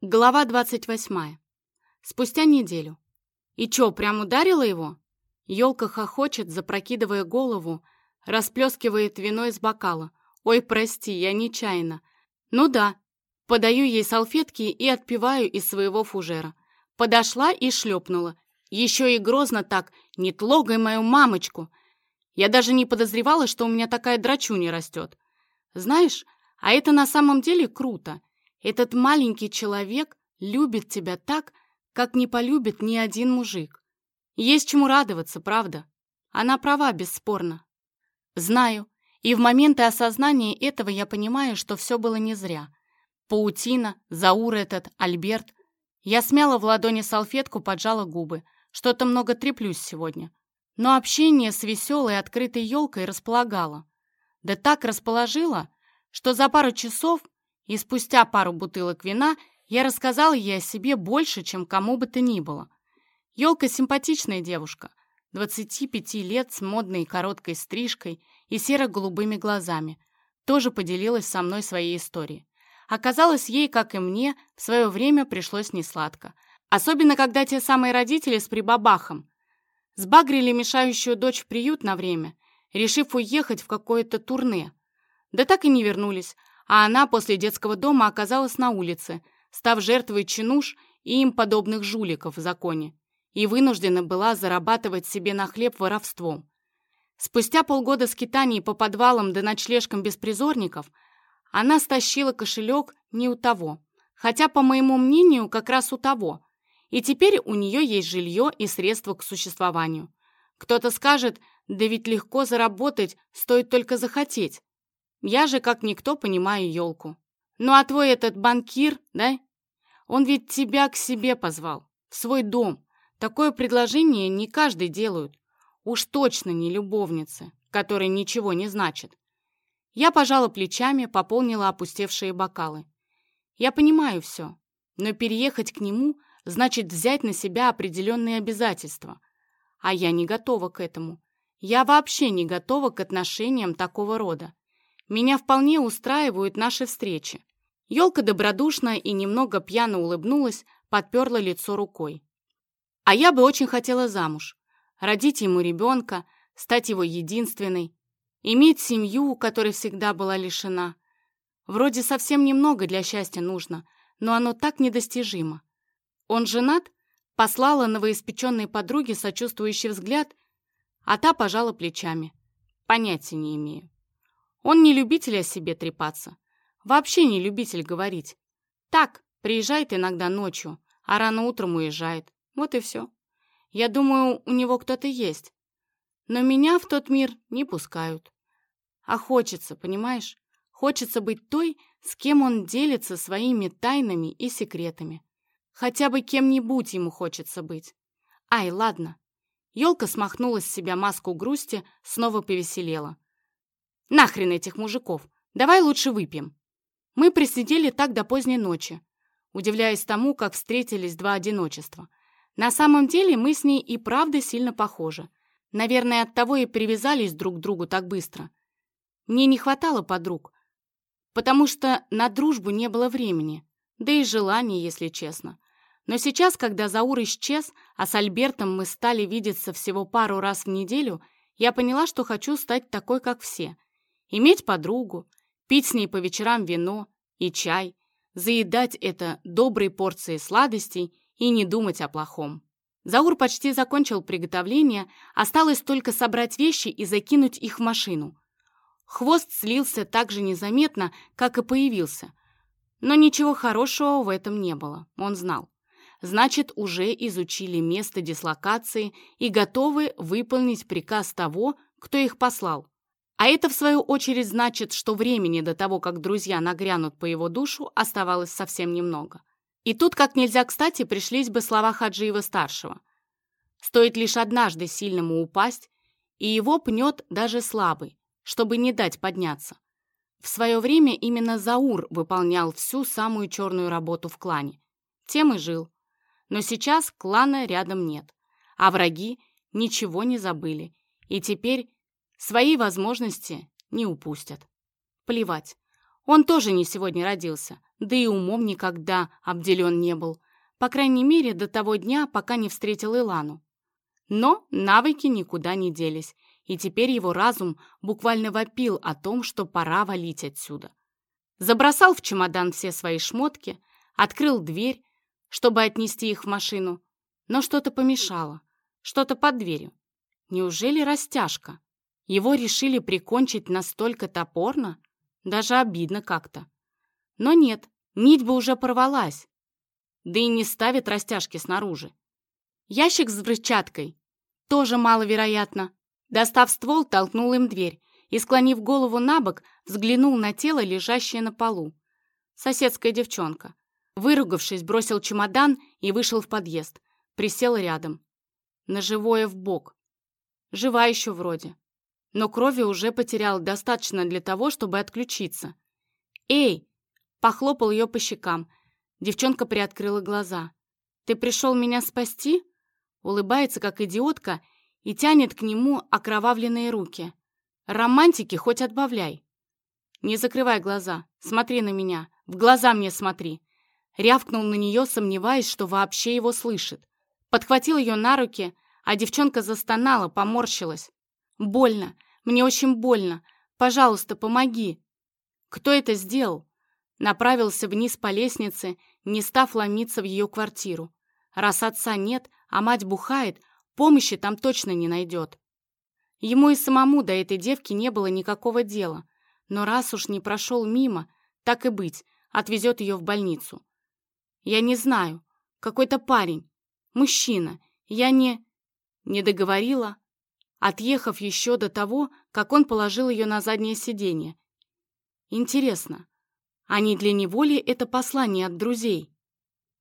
Глава 28. Спустя неделю. И чё, прям ударила его? Ёлка хохочет, запрокидывая голову, расплескивает вино из бокала. Ой, прости, я нечаянно. Ну да. Подаю ей салфетки и отпиваю из своего фужера. Подошла и шлепнула. Еще и грозно так, не тлогай мою мамочку. Я даже не подозревала, что у меня такая драчуня растет. Знаешь, а это на самом деле круто. Этот маленький человек любит тебя так, как не полюбит ни один мужик. Есть чему радоваться, правда? Она права, бесспорно. Знаю, и в моменты осознания этого я понимаю, что все было не зря. Паутина, Заур этот, Альберт. Я смяла в ладони салфетку, поджала губы. Что-то много треплюсь сегодня. Но общение с веселой, открытой елкой располагало. Да так расположило, что за пару часов и спустя пару бутылок вина я рассказала ей о себе больше, чем кому бы то ни было. Ёлка симпатичная девушка, 25 лет с модной короткой стрижкой и серо-голубыми глазами, тоже поделилась со мной своей историей. Оказалось, ей, как и мне, в свое время пришлось несладко. Особенно, когда те самые родители с прибабахом сбагрили мешающую дочь в приют на время, решив уехать в какое-то турне. Да так и не вернулись, а она после детского дома оказалась на улице, став жертвой чинуш и им подобных жуликов в законе, и вынуждена была зарабатывать себе на хлеб воровством. Спустя полгода скитаний по подвалам да ночлежкам беспризорников она стащила кошелек не у того, хотя, по моему мнению, как раз у того, и теперь у нее есть жилье и средства к существованию. Кто-то скажет, да ведь легко заработать, стоит только захотеть. Я же как никто понимаю елку. Ну а твой этот банкир, да? Он ведь тебя к себе позвал, в свой дом. Такое предложение не каждый делают. Уж точно не любовницы, которые ничего не значат. Я пожала плечами, пополнила опустевшие бокалы. Я понимаю все, но переехать к нему значит взять на себя определенные обязательства. А я не готова к этому. Я вообще не готова к отношениям такого рода. Меня вполне устраивают наши встречи. Елка добродушно и немного пьяно улыбнулась, подперла лицо рукой. А я бы очень хотела замуж, родить ему ребенка, стать его единственной, иметь семью, которой всегда была лишена. Вроде совсем немного для счастья нужно, но оно так недостижимо. Он женат? Послала новоиспеченной подруге сочувствующий взгляд, а та пожала плечами. Понятия не имею. Он не любитель о себе трепаться. Вообще не любитель говорить. Так, приезжает иногда ночью, а рано утром уезжает. Вот и все. Я думаю, у него кто-то есть. Но меня в тот мир не пускают. А хочется, понимаешь? Хочется быть той, с кем он делится своими тайнами и секретами. Хотя бы кем-нибудь ему хочется быть. Ай, ладно. Елка смахнула с себя маску грусти, снова повеселела. Нахрен этих мужиков. Давай лучше выпьем. Мы присидели так до поздней ночи, удивляясь тому, как встретились два одиночества. На самом деле мы с ней и правда сильно похожи. Наверное, оттого и привязались друг к другу так быстро. Мне не хватало подруг, потому что на дружбу не было времени, да и желания, если честно. Но сейчас, когда Заур исчез, а с Альбертом мы стали видеться всего пару раз в неделю, я поняла, что хочу стать такой, как все — Иметь подругу, пить с ней по вечерам вино и чай, заедать это доброй порцией сладостей и не думать о плохом. Заур почти закончил приготовление, осталось только собрать вещи и закинуть их в машину. Хвост слился так же незаметно, как и появился. Но ничего хорошего в этом не было, он знал. Значит, уже изучили место дислокации и готовы выполнить приказ того, кто их послал. А это, в свою очередь, значит, что времени до того, как друзья нагрянут по его душу, оставалось совсем немного. И тут, как нельзя кстати, пришлись бы слова Хаджиева-старшего. Стоит лишь однажды сильному упасть, и его пнет даже слабый, чтобы не дать подняться. В свое время именно Заур выполнял всю самую черную работу в клане. Тем и жил. Но сейчас клана рядом нет, а враги ничего не забыли, и теперь Свои возможности не упустят. Плевать. Он тоже не сегодня родился. да и умом никогда обделен не был, по крайней мере, до того дня, пока не встретил Илану. Но навыки никуда не делись, и теперь его разум буквально вопил о том, что пора валить отсюда. Забросал в чемодан все свои шмотки, открыл дверь, чтобы отнести их в машину, но что-то помешало, что-то под дверью. Неужели растяжка? Его решили прикончить настолько топорно? Даже обидно как-то. Но нет, нить бы уже порвалась. Да и не ставит растяжки снаружи. Ящик с взрывчаткой. Тоже маловероятно. Достав ствол, толкнул им дверь и, склонив голову на бок, взглянул на тело, лежащее на полу. Соседская девчонка. Выругавшись, бросил чемодан и вышел в подъезд. Присел рядом. На живое в бок. Жива еще вроде. Но крови уже потерял достаточно для того, чтобы отключиться. «Эй!» Похлопал ее по щекам. Девчонка приоткрыла глаза. «Ты пришел меня спасти?» Улыбается, как идиотка, и тянет к нему окровавленные руки. Романтики хоть отбавляй. Не закрывай глаза, смотри на меня, в глаза мне смотри. Рявкнул на нее, сомневаясь, что вообще его слышит. Подхватил ее на руки, а девчонка застонала, поморщилась. «Больно, мне очень больно. Пожалуйста, помоги». «Кто это сделал?» Направился вниз по лестнице, не став ломиться в ее квартиру. Раз отца нет, а мать бухает, помощи там точно не найдет. Ему и самому до этой девки не было никакого дела, но раз уж не прошел мимо, так и быть, отвезет ее в больницу. Я не знаю, какой-то парень, мужчина, я не... Не договорила, отъехав еще до того, как он положил ее на заднее сиденье. Интересно, а не для него ли это послание от друзей?